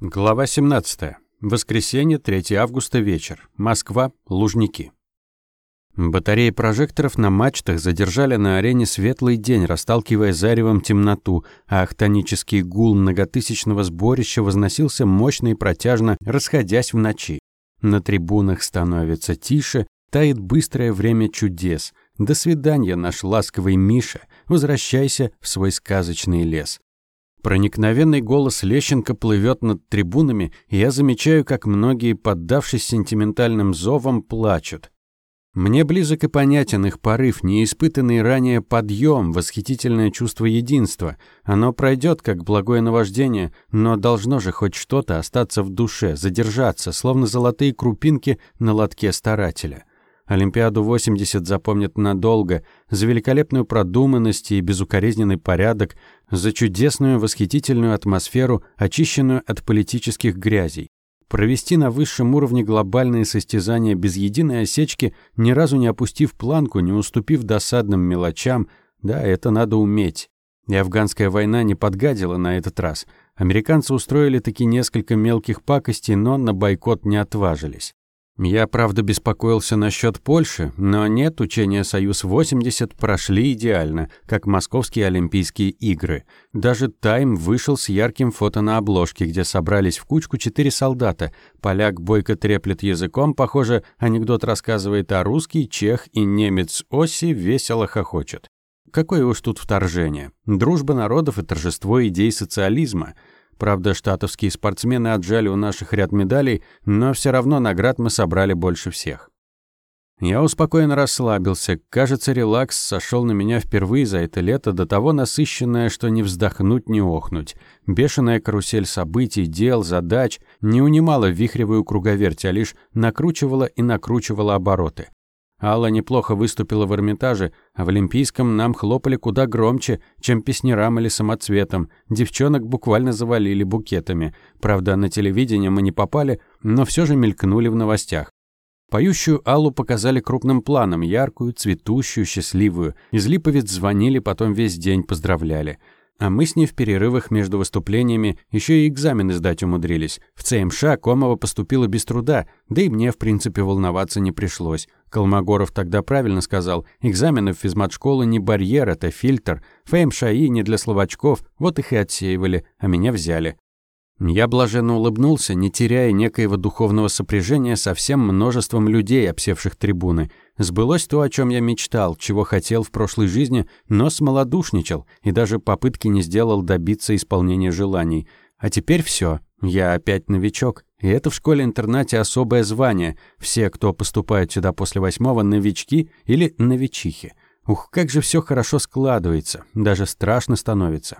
Глава 17. Воскресенье, 3 августа, вечер. Москва, Лужники. Батареи прожекторов на мачтах задержали на арене светлый день, расталкивая заревом темноту, а ахтонический гул многотысячного сборища возносился мощно и протяжно, расходясь в ночи. На трибунах становится тише, тает быстрое время чудес. До свидания, наш ласковый Миша, возвращайся в свой сказочный лес. Проникновенный голос Лещенко плывет над трибунами, и я замечаю, как многие, поддавшись сентиментальным зовам, плачут. Мне близок и понятен их порыв, неиспытанный ранее подъем, восхитительное чувство единства. Оно пройдет, как благое наваждение, но должно же хоть что-то остаться в душе, задержаться, словно золотые крупинки на лотке старателя. Олимпиаду 80 запомнят надолго, за великолепную продуманность и безукоризненный порядок, за чудесную восхитительную атмосферу, очищенную от политических грязей. Провести на высшем уровне глобальные состязания без единой осечки, ни разу не опустив планку, не уступив досадным мелочам, да, это надо уметь. И афганская война не подгадила на этот раз. Американцы устроили таки несколько мелких пакостей, но на бойкот не отважились. Я, правда, беспокоился насчет Польши, но нет, учения «Союз-80» прошли идеально, как московские Олимпийские игры. Даже «Тайм» вышел с ярким фото на обложке, где собрались в кучку четыре солдата. Поляк бойко треплет языком, похоже, анекдот рассказывает, а русский, чех и немец Оси весело хохочет. Какое уж тут вторжение. Дружба народов и торжество идей социализма – Правда, штатовские спортсмены отжали у наших ряд медалей, но все равно наград мы собрали больше всех. Я успокоенно расслабился. Кажется, релакс сошел на меня впервые за это лето, до того насыщенное, что не вздохнуть, не охнуть. Бешеная карусель событий, дел, задач не унимала вихревую круговерть, а лишь накручивала и накручивала обороты. Алла неплохо выступила в Эрмитаже, а в Олимпийском нам хлопали куда громче, чем песнярам или самоцветом. Девчонок буквально завалили букетами. Правда, на телевидение мы не попали, но все же мелькнули в новостях. Поющую Аллу показали крупным планом, яркую, цветущую, счастливую. Из Липовец звонили, потом весь день поздравляли. А мы с ней в перерывах между выступлениями еще и экзамены сдать умудрились. В ЦМШ Комова поступила без труда, да и мне, в принципе, волноваться не пришлось. Колмогоров тогда правильно сказал, экзамены в физмат-школы не барьер, это фильтр. ФМШИ не для словачков, вот их и отсеивали, а меня взяли. Я блаженно улыбнулся, не теряя некоего духовного сопряжения со всем множеством людей, обсевших трибуны. Сбылось то, о чем я мечтал, чего хотел в прошлой жизни, но смолодушничал и даже попытки не сделал добиться исполнения желаний. А теперь все. Я опять новичок. И это в школе-интернате особое звание. Все, кто поступает сюда после восьмого, новички или новичихи. Ух, как же все хорошо складывается. Даже страшно становится.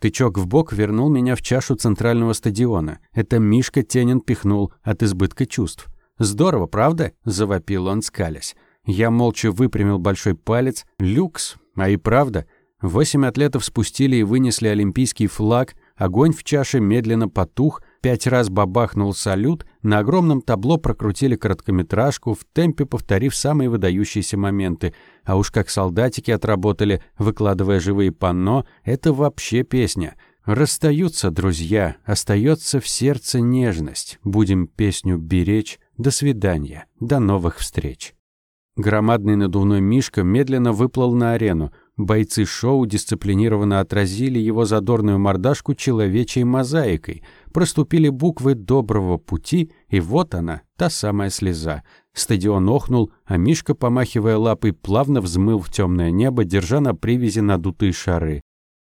Тычок в бок вернул меня в чашу центрального стадиона. Это Мишка Тенин пихнул от избытка чувств. «Здорово, правда?» – завопил он, скалясь. Я молча выпрямил большой палец. «Люкс! А и правда!» Восемь атлетов спустили и вынесли олимпийский флаг, огонь в чаше медленно потух, пять раз бабахнул салют, на огромном табло прокрутили короткометражку, в темпе повторив самые выдающиеся моменты. А уж как солдатики отработали, выкладывая живые панно, это вообще песня. Расстаются друзья, остается в сердце нежность. Будем песню беречь. До свидания, до новых встреч. Громадный надувной мишка медленно выплыл на арену. Бойцы шоу дисциплинированно отразили его задорную мордашку человечей мозаикой, проступили буквы доброго пути, и вот она, та самая слеза. Стадион охнул, а Мишка, помахивая лапой, плавно взмыл в темное небо, держа на привязи надутые шары.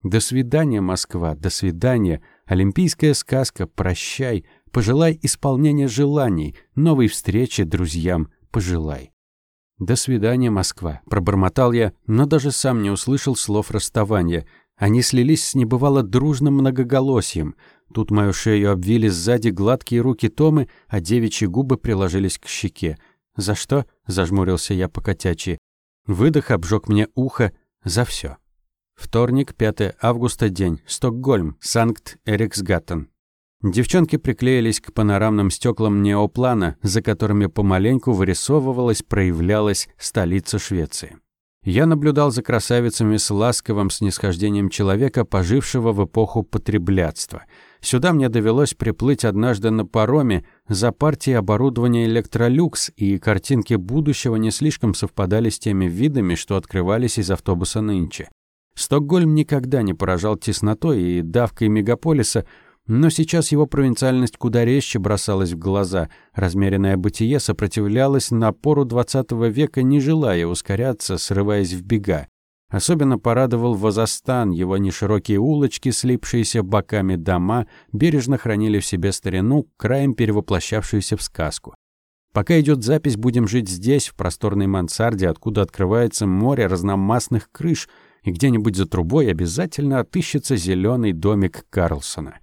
До свидания, Москва, до свидания. Олимпийская сказка, прощай. Пожелай исполнения желаний, новой встречи друзьям пожелай. «До свидания, Москва», — пробормотал я, но даже сам не услышал слов расставания. Они слились с небывало дружным многоголосием. Тут мою шею обвили сзади гладкие руки Томы, а девичьи губы приложились к щеке. «За что?» — зажмурился я по котячьи. Выдох обжег мне ухо. «За все. Вторник, 5 августа, день. Стокгольм, Санкт-Эриксгаттен. Девчонки приклеились к панорамным стеклам неоплана, за которыми помаленьку вырисовывалась, проявлялась столица Швеции. Я наблюдал за красавицами с ласковым снисхождением человека, пожившего в эпоху потреблятства. Сюда мне довелось приплыть однажды на пароме за партией оборудования «Электролюкс», и картинки будущего не слишком совпадали с теми видами, что открывались из автобуса нынче. Стокгольм никогда не поражал теснотой и давкой мегаполиса, но сейчас его провинциальность куда резче бросалась в глаза. Размеренное бытие сопротивлялось напору XX века, не желая ускоряться, срываясь в бега. Особенно порадовал Вазастан, его неширокие улочки, слипшиеся боками дома, бережно хранили в себе старину, краем перевоплощавшуюся в сказку. Пока идет запись, будем жить здесь, в просторной мансарде, откуда открывается море разномастных крыш, и где-нибудь за трубой обязательно отыщется зеленый домик Карлсона.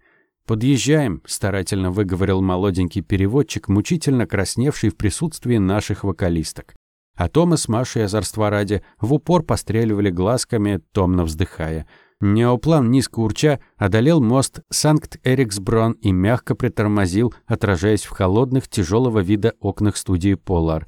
«Подъезжаем», — старательно выговорил молоденький переводчик, мучительно красневший в присутствии наших вокалисток. А Тома с Машей озорства ради в упор постреливали глазками, томно вздыхая. Неоплан, низко урча, одолел мост Санкт-Эриксброн и мягко притормозил, отражаясь в холодных, тяжелого вида окнах студии «Полар».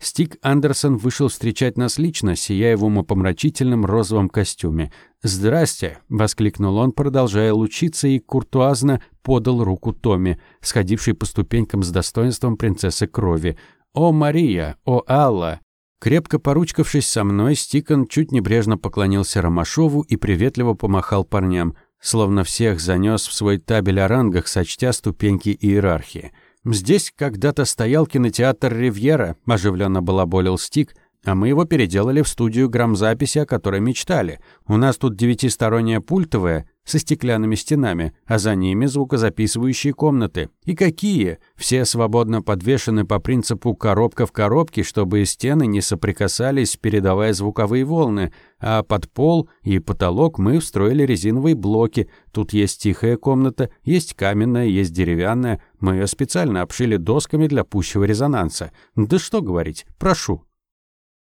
Стик Андерсон вышел встречать нас лично, сияя в умопомрачительном розовом костюме. «Здрасте!» — воскликнул он, продолжая лучиться, и куртуазно подал руку Томми, сходившей по ступенькам с достоинством принцессы крови. «О, Мария! О, Алла!» Крепко поручкавшись со мной, Стикон чуть небрежно поклонился Ромашову и приветливо помахал парням, словно всех занес в свой табель о рангах, сочтя ступеньки иерархии. «Здесь когда-то стоял кинотеатр «Ривьера», — оживленно балаболил Стик, а мы его переделали в студию грамзаписи, о которой мечтали. У нас тут девятисторонняя пультовая, со стеклянными стенами, а за ними звукозаписывающие комнаты. И какие? Все свободно подвешены по принципу коробка в коробке, чтобы стены не соприкасались, передавая звуковые волны, а под пол и потолок мы встроили резиновые блоки. Тут есть тихая комната, есть каменная, есть деревянная. Мы ее специально обшили досками для пущего резонанса. Да что говорить, прошу.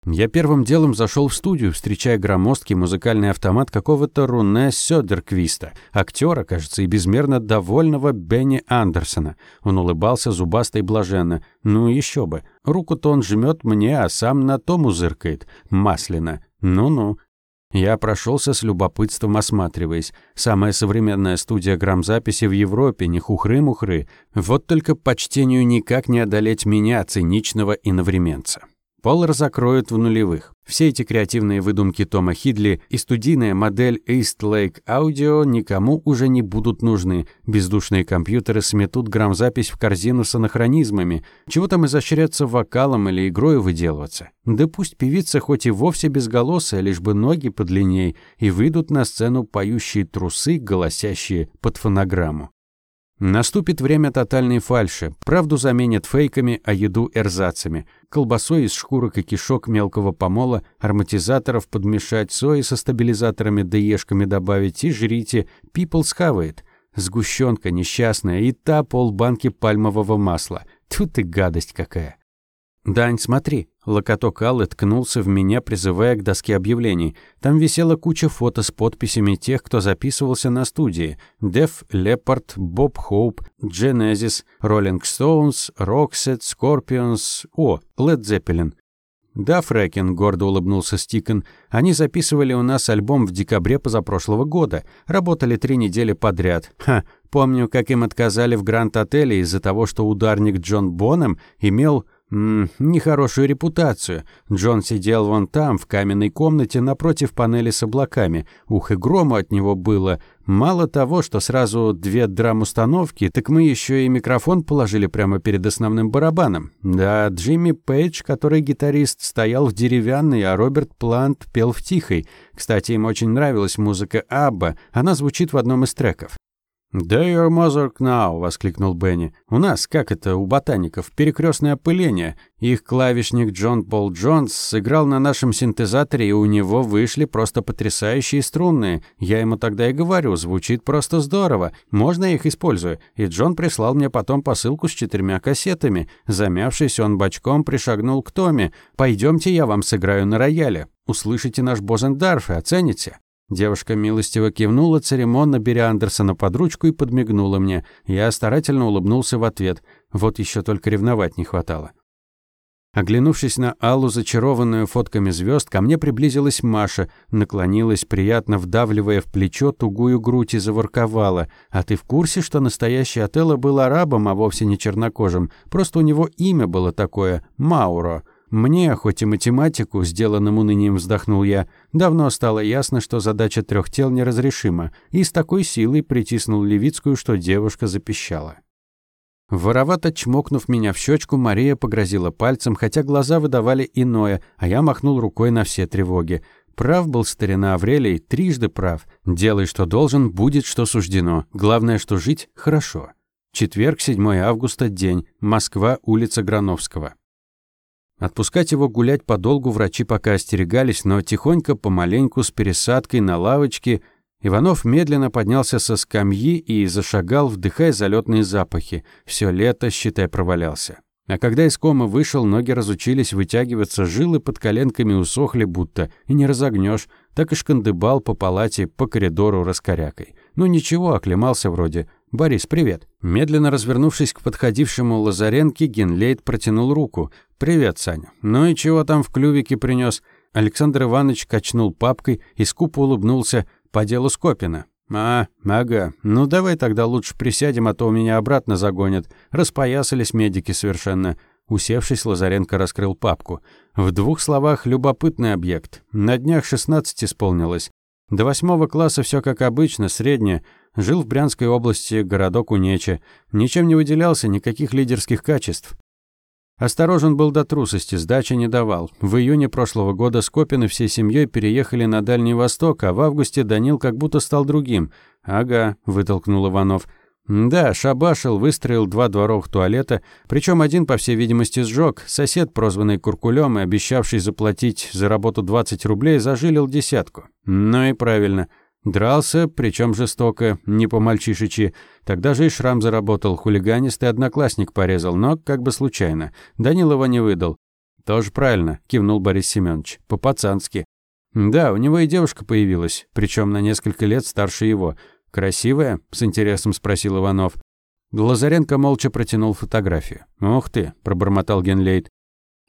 Я первым делом зашел в студию, встречая громоздкий музыкальный автомат какого-то Руне Сёдерквиста, актера, кажется, и безмерно довольного Бенни Андерсона. Он улыбался зубасто и блаженно. Ну еще бы. Руку-то он жмет мне, а сам на том узыркает. Масляно. Ну-ну. Я прошелся с любопытством, осматриваясь. Самая современная студия грамзаписи в Европе, не хухры-мухры. Вот только почтению никак не одолеть меня, циничного иновременца. Полар закроют в нулевых. Все эти креативные выдумки Тома Хидли и студийная модель East Lake Audio никому уже не будут нужны. Бездушные компьютеры сметут грамзапись в корзину с анахронизмами. Чего там изощряться вокалом или игрой выделываться? Да пусть певица хоть и вовсе безголосая, лишь бы ноги подлинней, и выйдут на сцену поющие трусы, голосящие под фонограмму. Наступит время тотальной фальши. Правду заменят фейками, а еду эрзацами. Колбасой из шкурок и кишок мелкого помола, ароматизаторов подмешать, сои со стабилизаторами да ешками добавить и жрите. Пипл схавает. Сгущенка несчастная и та полбанки пальмового масла. Тут и гадость какая. «Дань, смотри!» Локоток Аллы ткнулся в меня, призывая к доске объявлений. Там висела куча фото с подписями тех, кто записывался на студии. Деф Лепард, Боб Хоуп, Genesis, Rolling Stones, Roxette, Scorpions... О, Led Zeppelin. «Да, Фрэкин», — гордо улыбнулся Стикон. «Они записывали у нас альбом в декабре позапрошлого года. Работали три недели подряд. Ха, помню, как им отказали в Гранд-отеле из-за того, что ударник Джон Бонем имел М нехорошую репутацию. Джон сидел вон там, в каменной комнате, напротив панели с облаками. Ух, и грома от него было. Мало того, что сразу две драм-установки, так мы еще и микрофон положили прямо перед основным барабаном. Да, Джимми Пейдж, который гитарист, стоял в деревянной, а Роберт Плант пел в тихой. Кстати, им очень нравилась музыка Абба. Она звучит в одном из треков. «Да your mother now!» — воскликнул Бенни. «У нас, как это, у ботаников, перекрестное опыление. Их клавишник Джон Пол Джонс сыграл на нашем синтезаторе, и у него вышли просто потрясающие струнные. Я ему тогда и говорю, звучит просто здорово. Можно я их использую?» И Джон прислал мне потом посылку с четырьмя кассетами. Замявшись, он бочком пришагнул к Томе. «Пойдемте, я вам сыграю на рояле. Услышите наш Бозендарф и оцените». Девушка милостиво кивнула, церемонно беря Андерсона под ручку и подмигнула мне. Я старательно улыбнулся в ответ. Вот еще только ревновать не хватало. Оглянувшись на Аллу, зачарованную фотками звезд, ко мне приблизилась Маша, наклонилась, приятно вдавливая в плечо тугую грудь и заворковала. «А ты в курсе, что настоящий Отелло был арабом, а вовсе не чернокожим? Просто у него имя было такое – Мауро». Мне, хоть и математику, сделанным унынием вздохнул я, давно стало ясно, что задача трех тел неразрешима, и с такой силой притиснул Левицкую, что девушка запищала. Воровато чмокнув меня в щечку, Мария погрозила пальцем, хотя глаза выдавали иное, а я махнул рукой на все тревоги. Прав был старина Аврелий, трижды прав. Делай, что должен, будет, что суждено. Главное, что жить хорошо. Четверг, 7 августа, день. Москва, улица Грановского. Отпускать его гулять подолгу врачи пока остерегались, но тихонько, помаленьку, с пересадкой на лавочке – Иванов медленно поднялся со скамьи и зашагал, вдыхая залетные запахи. Все лето, считай, провалялся. А когда из комы вышел, ноги разучились вытягиваться, жилы под коленками усохли будто, и не разогнешь, так и шкандыбал по палате, по коридору раскорякой. Ну ничего, оклемался вроде. «Борис, привет». Медленно развернувшись к подходившему Лазаренке, Генлейд протянул руку. «Привет, Саня. Ну и чего там в клювике принес? Александр Иванович качнул папкой и скупо улыбнулся. По делу Скопина. А, ага. Ну давай тогда лучше присядем, а то у меня обратно загонят. Распоясались медики совершенно. Усевшись, Лазаренко раскрыл папку. В двух словах, любопытный объект. На днях 16 исполнилось. До восьмого класса все как обычно, среднее. Жил в Брянской области, городок Унеча. Ничем не выделялся, никаких лидерских качеств. Осторожен был до трусости, сдачи не давал. В июне прошлого года Скопины всей семьей переехали на Дальний Восток, а в августе Данил как будто стал другим. «Ага», — вытолкнул Иванов. «Да, шабашил, выстроил два дворовых туалета, причем один, по всей видимости, сжег. Сосед, прозванный Куркулем и обещавший заплатить за работу 20 рублей, зажилил десятку. Ну и правильно». Дрался, причем жестоко, не по-мальчишечи. Тогда же и шрам заработал, хулиганистый одноклассник порезал, но как бы случайно. Данил его не выдал. «Тоже правильно», — кивнул Борис Семенович. «По-пацански». «Да, у него и девушка появилась, причем на несколько лет старше его. Красивая?» — с интересом спросил Иванов. Лазаренко молча протянул фотографию. «Ух ты!» — пробормотал Генлейд.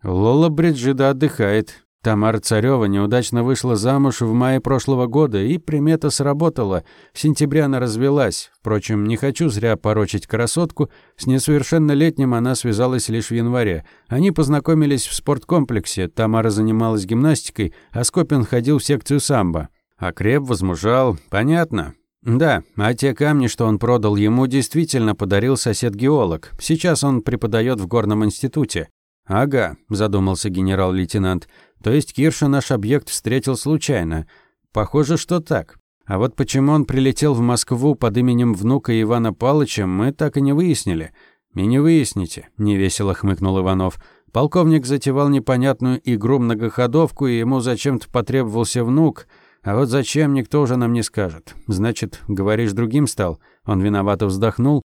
«Лола Бриджида отдыхает. Тамара Царева неудачно вышла замуж в мае прошлого года, и примета сработала. В сентябре она развелась. Впрочем, не хочу зря порочить красотку. С несовершеннолетним она связалась лишь в январе. Они познакомились в спорткомплексе. Тамара занималась гимнастикой, а Скопин ходил в секцию самбо. А Креп возмужал. Понятно. Да, а те камни, что он продал ему, действительно подарил сосед-геолог. Сейчас он преподает в горном институте. «Ага», – задумался генерал-лейтенант. То есть Кирша наш объект встретил случайно. Похоже, что так. А вот почему он прилетел в Москву под именем внука Ивана Палыча, мы так и не выяснили. И не выясните, невесело хмыкнул Иванов. Полковник затевал непонятную игру-многоходовку, и ему зачем-то потребовался внук. А вот зачем, никто уже нам не скажет. Значит, говоришь, другим стал? Он виновато вздохнул.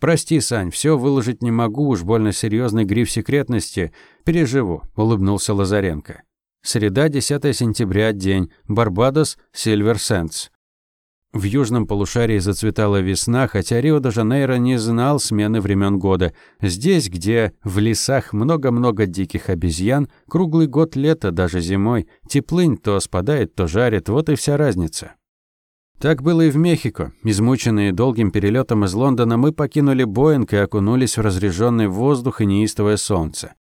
«Прости, Сань, все выложить не могу, уж больно серьезный гриф секретности. Переживу», — улыбнулся Лазаренко. Среда, 10 сентября, день. Барбадос, Сильвер Сэнс. В южном полушарии зацветала весна, хотя Рио-де-Жанейро не знал смены времен года. Здесь, где в лесах много-много диких обезьян, круглый год лето, даже зимой, теплынь то спадает, то жарит, вот и вся разница. Так было и в Мехико. Измученные долгим перелетом из Лондона, мы покинули Боинг и окунулись в разреженный воздух и неистовое солнце.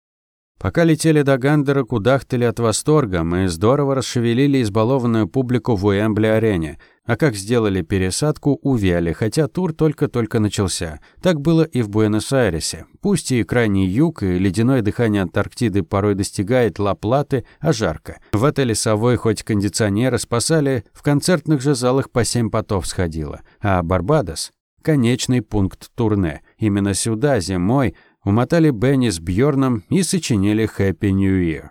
Пока летели до Гандера, кудахтали от восторга, мы здорово расшевелили избалованную публику в Уэмбли-арене. А как сделали пересадку, увяли, хотя тур только-только начался. Так было и в Буэнос-Айресе. Пусть и крайний юг, и ледяное дыхание Антарктиды порой достигает Ла-Платы, а жарко. В отеле «Совой» хоть кондиционеры спасали, в концертных же залах по семь потов сходило. А Барбадос — конечный пункт турне. Именно сюда зимой умотали Бенни с Бьорном и сочинили «Happy New Year».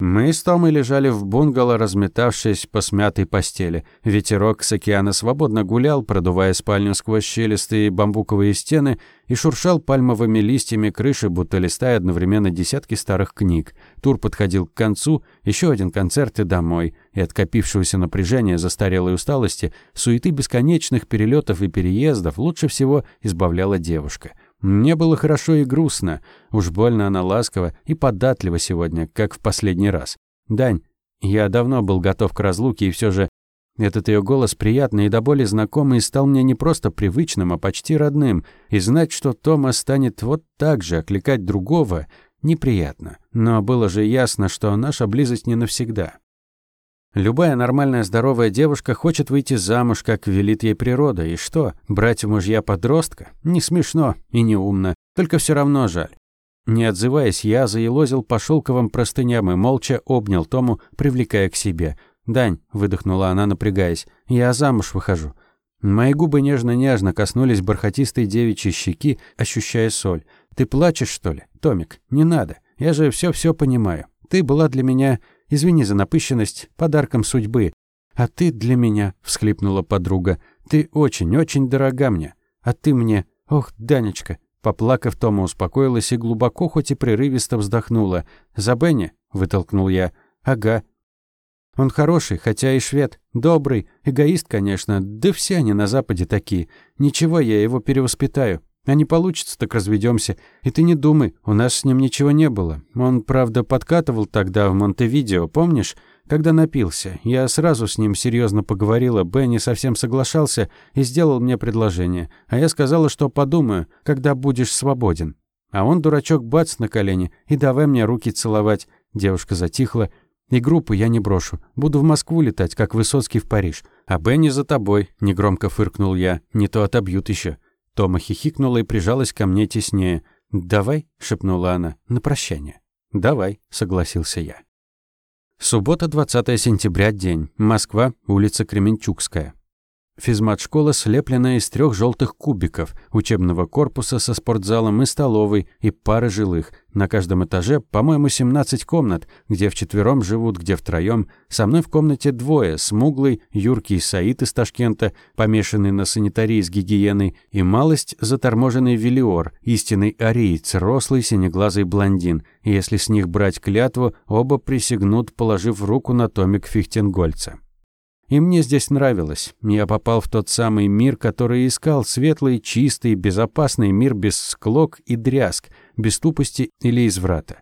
Мы с Томой лежали в бунгало, разметавшись по смятой постели. Ветерок с океана свободно гулял, продувая спальню сквозь щелистые бамбуковые стены и шуршал пальмовыми листьями крыши, будто листая одновременно десятки старых книг. Тур подходил к концу, еще один концерт и домой. И от копившегося напряжения, застарелой усталости, суеты бесконечных перелетов и переездов лучше всего избавляла девушка — Мне было хорошо и грустно. Уж больно она ласкова и податлива сегодня, как в последний раз. «Дань, я давно был готов к разлуке, и все же этот ее голос приятный и до боли знакомый стал мне не просто привычным, а почти родным, и знать, что Тома станет вот так же окликать другого, неприятно. Но было же ясно, что наша близость не навсегда. Любая нормальная здоровая девушка хочет выйти замуж, как велит ей природа, и что, брать в мужья подростка? Не смешно и не умно, только все равно жаль. Не отзываясь, я заелозил по шелковым простыням и молча обнял Тому, привлекая к себе – «Дань», — выдохнула она, напрягаясь, — «я замуж выхожу». Мои губы нежно-нежно коснулись бархатистой девичьей щеки, ощущая соль. «Ты плачешь, что ли? Томик, не надо. Я же все-все понимаю. Ты была для меня, извини за напыщенность, подарком судьбы. А ты для меня», — всхлипнула подруга, — «ты очень-очень дорога мне. А ты мне... Ох, Данечка». Поплакав, Тома успокоилась и глубоко, хоть и прерывисто вздохнула. «За Бенни?» — вытолкнул я. «Ага», он хороший, хотя и швед. Добрый, эгоист, конечно. Да все они на Западе такие. Ничего, я его перевоспитаю. А не получится, так разведемся. И ты не думай, у нас с ним ничего не было. Он, правда, подкатывал тогда в Монтевидео, помнишь? Когда напился. Я сразу с ним серьезно поговорила, Бенни совсем соглашался и сделал мне предложение. А я сказала, что подумаю, когда будешь свободен. А он, дурачок, бац на колени и давай мне руки целовать. Девушка затихла, и группу я не брошу. Буду в Москву летать, как Высоцкий в Париж. А Бенни за тобой, негромко фыркнул я. Не то отобьют еще. Тома хихикнула и прижалась ко мне теснее. «Давай», — шепнула она, — «на прощание». «Давай», — согласился я. Суббота, 20 сентября, день. Москва, улица Кременчугская. Физмат-школа слеплена из трех желтых кубиков, учебного корпуса со спортзалом и столовой, и пары жилых. На каждом этаже, по-моему, 17 комнат, где вчетвером живут, где втроем. Со мной в комнате двое, смуглый, юркий Саид из Ташкента, помешанный на санитарии с гигиеной, и малость заторможенный Велиор, истинный ариец, рослый синеглазый блондин. Если с них брать клятву, оба присягнут, положив руку на томик Фихтенгольца. И мне здесь нравилось. Я попал в тот самый мир, который искал, светлый, чистый, безопасный мир без склок и дрязг, без тупости или изврата.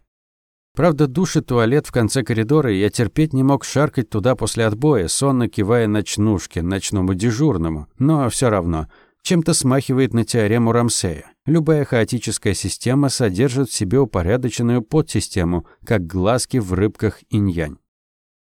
Правда, душ и туалет в конце коридора, я терпеть не мог шаркать туда после отбоя, сонно кивая ночнушке, ночному дежурному. Но все равно, чем-то смахивает на теорему Рамсея. Любая хаотическая система содержит в себе упорядоченную подсистему, как глазки в рыбках инь-янь.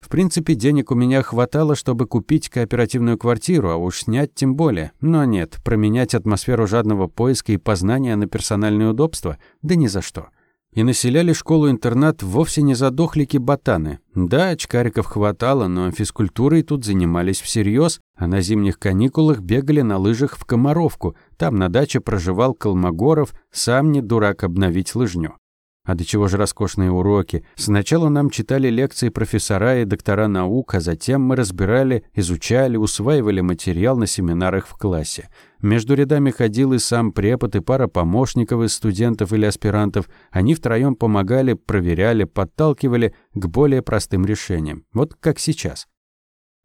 В принципе, денег у меня хватало, чтобы купить кооперативную квартиру, а уж снять тем более. Но нет, променять атмосферу жадного поиска и познания на персональное удобство? Да ни за что. И населяли школу-интернат вовсе не задохлики-ботаны. Да, очкариков хватало, но физкультурой тут занимались всерьез, а на зимних каникулах бегали на лыжах в Комаровку. Там на даче проживал Колмогоров, сам не дурак обновить лыжню. А до чего же роскошные уроки. Сначала нам читали лекции профессора и доктора наук, а затем мы разбирали, изучали, усваивали материал на семинарах в классе. Между рядами ходил и сам препод, и пара помощников из студентов или аспирантов. Они втроем помогали, проверяли, подталкивали к более простым решениям. Вот как сейчас.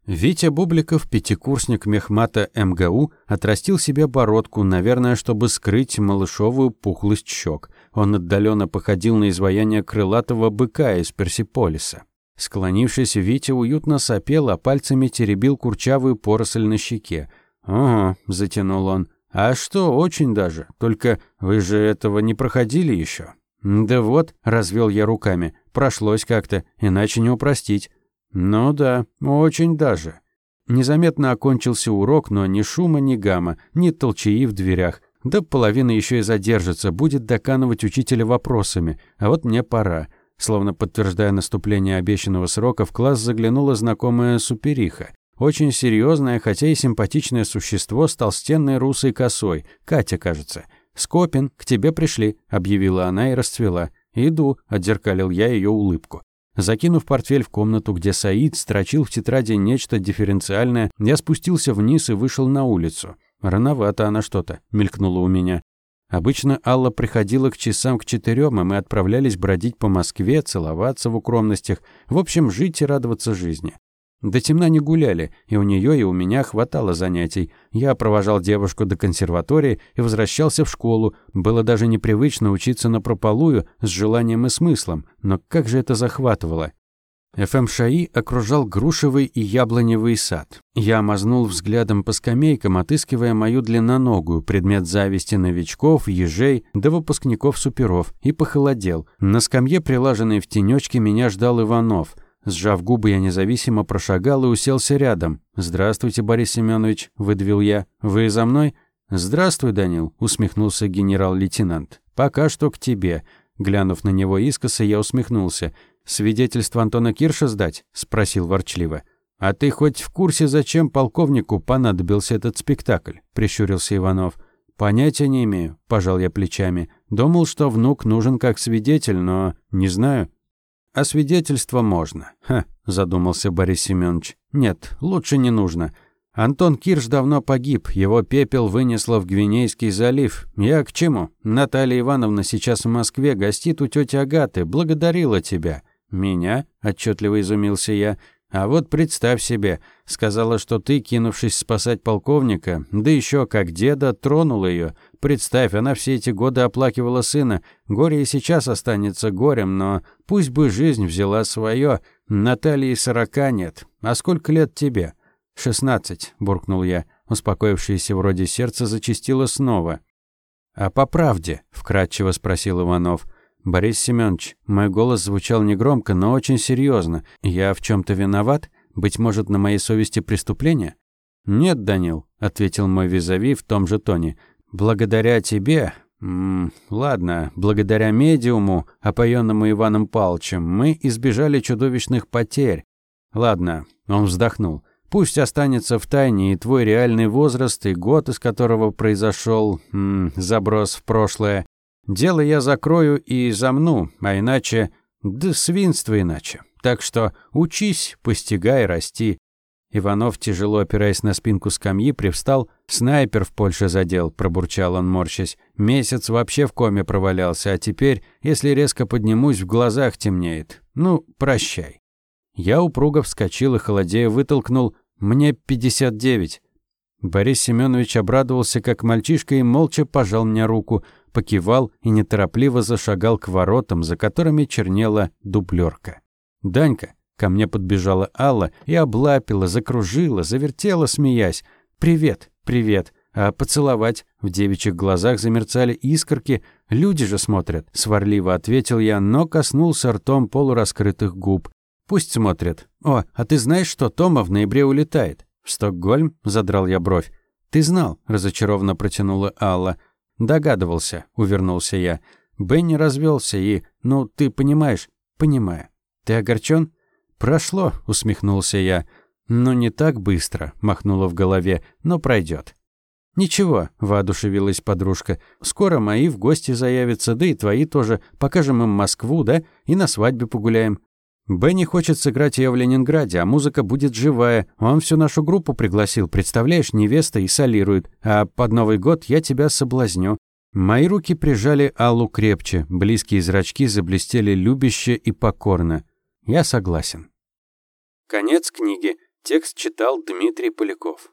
Витя Бубликов, пятикурсник мехмата МГУ, отрастил себе бородку, наверное, чтобы скрыть малышовую пухлость щек. Он отдаленно походил на изваяние крылатого быка из Персиполиса. Склонившись, Витя уютно сопел, а пальцами теребил курчавую поросль на щеке. «Ага», — затянул он. «А что, очень даже. Только вы же этого не проходили еще. «Да вот», — развел я руками, — «прошлось как-то, иначе не упростить». «Ну да, очень даже». Незаметно окончился урок, но ни шума, ни гамма, ни толчаи в дверях. Да половина еще и задержится, будет доканывать учителя вопросами. А вот мне пора. Словно подтверждая наступление обещанного срока, в класс заглянула знакомая супериха. Очень серьезное, хотя и симпатичное существо с толстенной русой косой. Катя, кажется. «Скопин, к тебе пришли», — объявила она и расцвела. «Иду», — отзеркалил я ее улыбку. Закинув портфель в комнату, где Саид строчил в тетради нечто дифференциальное, я спустился вниз и вышел на улицу. Рановато она что-то, мелькнула у меня. Обычно Алла приходила к часам к четырем, и мы отправлялись бродить по Москве, целоваться в укромностях, в общем, жить и радоваться жизни. До темна не гуляли, и у нее и у меня хватало занятий. Я провожал девушку до консерватории и возвращался в школу. Было даже непривычно учиться на прополую с желанием и смыслом, но как же это захватывало. ФМ ШАИ окружал грушевый и яблоневый сад. Я мазнул взглядом по скамейкам, отыскивая мою длинноногую, предмет зависти новичков, ежей да выпускников суперов, и похолодел. На скамье, прилаженной в тенечке, меня ждал Иванов. Сжав губы, я независимо прошагал и уселся рядом. «Здравствуйте, Борис Семенович», — выдавил я. «Вы за мной?» «Здравствуй, Данил», — усмехнулся генерал-лейтенант. «Пока что к тебе». Глянув на него искоса, я усмехнулся. «Свидетельство Антона Кирша сдать?» – спросил ворчливо. «А ты хоть в курсе, зачем полковнику понадобился этот спектакль?» – прищурился Иванов. «Понятия не имею», – пожал я плечами. «Думал, что внук нужен как свидетель, но не знаю». «А свидетельство можно». «Ха», – задумался Борис Семенович. «Нет, лучше не нужно. Антон Кирш давно погиб, его пепел вынесло в Гвинейский залив. Я к чему? Наталья Ивановна сейчас в Москве, гостит у тети Агаты, благодарила тебя. «Меня?» – отчетливо изумился я. «А вот представь себе, сказала, что ты, кинувшись спасать полковника, да еще как деда, тронул ее. Представь, она все эти годы оплакивала сына. Горе и сейчас останется горем, но пусть бы жизнь взяла свое. Натальи сорока нет. А сколько лет тебе?» «Шестнадцать», – буркнул я. Успокоившееся вроде сердце зачастило снова. «А по правде?» – вкратчиво спросил Иванов. «Борис Семенович, мой голос звучал негромко, но очень серьезно. Я в чем то виноват? Быть может, на моей совести преступление?» «Нет, Данил», — ответил мой визави в том же тоне. «Благодаря тебе...» М -м, «Ладно, благодаря медиуму, опоенному Иваном Палчем, мы избежали чудовищных потерь. Ладно», — он вздохнул. «Пусть останется в тайне и твой реальный возраст, и год, из которого произошел заброс в прошлое. Дело я закрою и замну, а иначе... Да свинство иначе. Так что учись, постигай, расти. Иванов, тяжело опираясь на спинку скамьи, привстал. «Снайпер в Польше задел», – пробурчал он, морщась. «Месяц вообще в коме провалялся, а теперь, если резко поднимусь, в глазах темнеет. Ну, прощай». Я упруго вскочил и, холодея, вытолкнул. «Мне 59». Борис Семенович обрадовался, как мальчишка, и молча пожал мне руку – покивал и неторопливо зашагал к воротам, за которыми чернела дублёрка. «Данька!» Ко мне подбежала Алла и облапила, закружила, завертела, смеясь. «Привет, привет!» А поцеловать? В девичьих глазах замерцали искорки. Люди же смотрят. Сварливо ответил я, но коснулся ртом полураскрытых губ. Пусть смотрят. О, а ты знаешь, что Тома в ноябре улетает? В Стокгольм? Задрал я бровь. Ты знал? Разочарованно протянула Алла. Догадывался, увернулся я. Бенни развелся и... Ну, ты понимаешь? Понимаю. Ты огорчен? Прошло, усмехнулся я. Но не так быстро, махнула в голове, но пройдет. «Ничего», — воодушевилась подружка. «Скоро мои в гости заявятся, да и твои тоже. Покажем им Москву, да? И на свадьбе погуляем. Бенни хочет сыграть ее в Ленинграде, а музыка будет живая. Он всю нашу группу пригласил, представляешь, невеста и солирует. А под Новый год я тебя соблазню». Мои руки прижали Аллу крепче, близкие зрачки заблестели любяще и покорно. Я согласен. Конец книги. Текст читал Дмитрий Поляков.